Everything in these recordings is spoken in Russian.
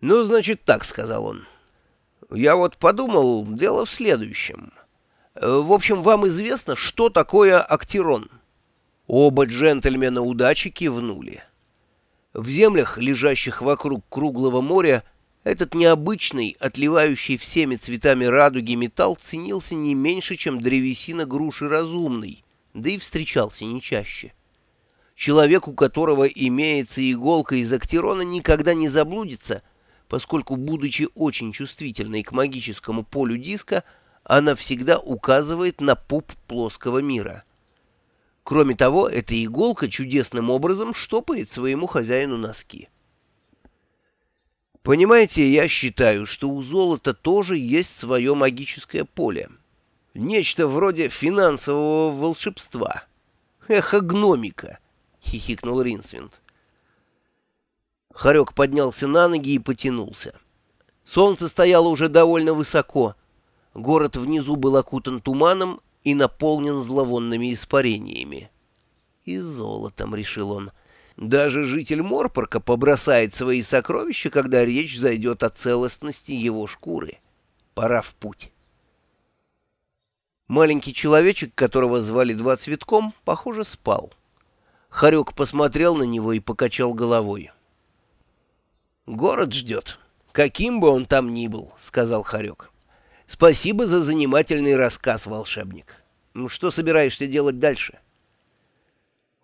«Ну, значит, так», — сказал он. «Я вот подумал, дело в следующем. В общем, вам известно, что такое актирон?» Оба джентльмена удачи кивнули. В землях, лежащих вокруг круглого моря, этот необычный, отливающий всеми цветами радуги металл ценился не меньше, чем древесина груши разумной, да и встречался не чаще. Человек, у которого имеется иголка из актирона, никогда не заблудится — поскольку, будучи очень чувствительной к магическому полю диска, она всегда указывает на пуп плоского мира. Кроме того, эта иголка чудесным образом штопает своему хозяину носки. Понимаете, я считаю, что у золота тоже есть свое магическое поле. Нечто вроде финансового волшебства. Эхо гномика, — хихикнул Ринсвинд. Харек поднялся на ноги и потянулся. Солнце стояло уже довольно высоко. Город внизу был окутан туманом и наполнен зловонными испарениями. «И золотом», — решил он. «Даже житель Морпорка побросает свои сокровища, когда речь зайдет о целостности его шкуры. Пора в путь». Маленький человечек, которого звали Два Цветком, похоже, спал. Харек посмотрел на него и покачал головой. «Город ждет, каким бы он там ни был», — сказал Харек. «Спасибо за занимательный рассказ, волшебник. Ну, что собираешься делать дальше?»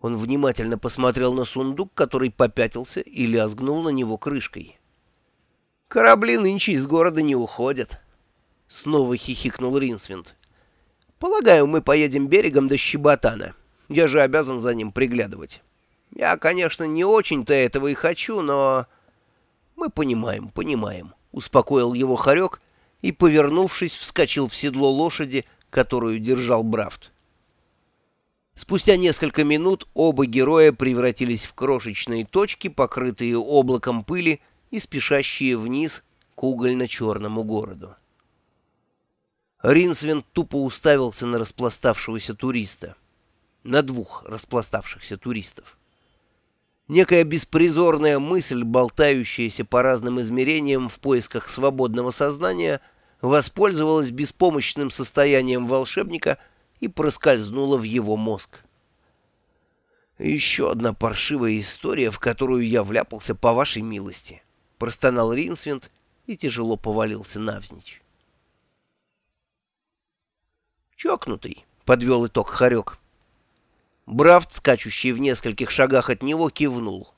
Он внимательно посмотрел на сундук, который попятился и лязгнул на него крышкой. «Корабли нынче из города не уходят», — снова хихикнул Ринсвинд. «Полагаю, мы поедем берегом до Щеботана. Я же обязан за ним приглядывать. Я, конечно, не очень-то этого и хочу, но...» «Мы понимаем, понимаем», — успокоил его хорек и, повернувшись, вскочил в седло лошади, которую держал Брафт. Спустя несколько минут оба героя превратились в крошечные точки, покрытые облаком пыли и спешащие вниз к угольно-черному городу. Ринсвин тупо уставился на распластавшегося туриста. На двух распластавшихся туристов. Некая беспризорная мысль, болтающаяся по разным измерениям в поисках свободного сознания, воспользовалась беспомощным состоянием волшебника и проскользнула в его мозг. «Еще одна паршивая история, в которую я вляпался по вашей милости», — простонал Ринсвинд и тяжело повалился навзничь. «Чокнутый», — подвел итог Харек, — Брафт, скачущий в нескольких шагах от него, кивнул.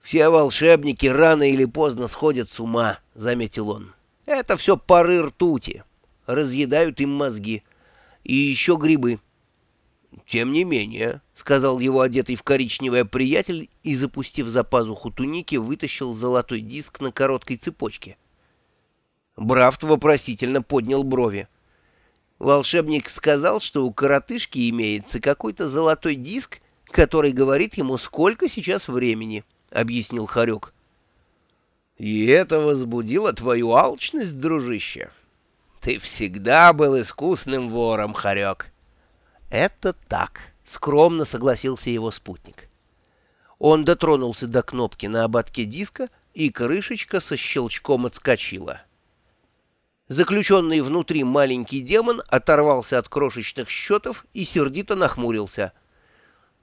«Все волшебники рано или поздно сходят с ума», — заметил он. «Это все пары ртути. Разъедают им мозги. И еще грибы». «Тем не менее», — сказал его одетый в коричневое приятель и, запустив за пазуху туники, вытащил золотой диск на короткой цепочке. Брафт вопросительно поднял брови. Волшебник сказал, что у коротышки имеется какой-то золотой диск, который говорит ему, сколько сейчас времени, — объяснил Харек. — И это возбудило твою алчность, дружище? Ты всегда был искусным вором, Харек. — Это так, — скромно согласился его спутник. Он дотронулся до кнопки на ободке диска, и крышечка со щелчком отскочила. — Заключенный внутри маленький демон оторвался от крошечных счетов и сердито нахмурился.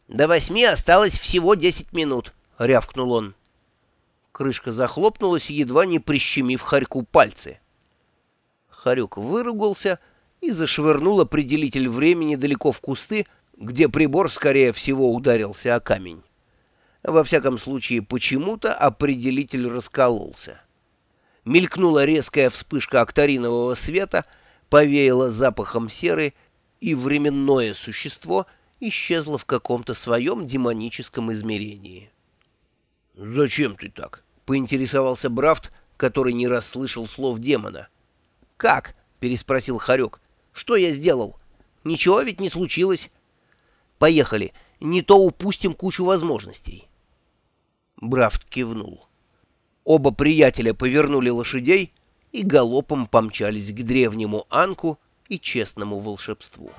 «До восьми осталось всего десять минут», — рявкнул он. Крышка захлопнулась, едва не прищемив Харьку пальцы. Харюк выругался и зашвырнул определитель времени далеко в кусты, где прибор, скорее всего, ударился о камень. Во всяком случае, почему-то определитель раскололся. Мелькнула резкая вспышка акторинового света, повеяло запахом серы, и временное существо исчезло в каком-то своем демоническом измерении. «Зачем ты так?» — поинтересовался Брафт, который не расслышал слов демона. «Как?» — переспросил Харек. «Что я сделал? Ничего ведь не случилось. Поехали, не то упустим кучу возможностей». Брафт кивнул. Оба приятеля повернули лошадей и галопом помчались к древнему Анку и честному волшебству.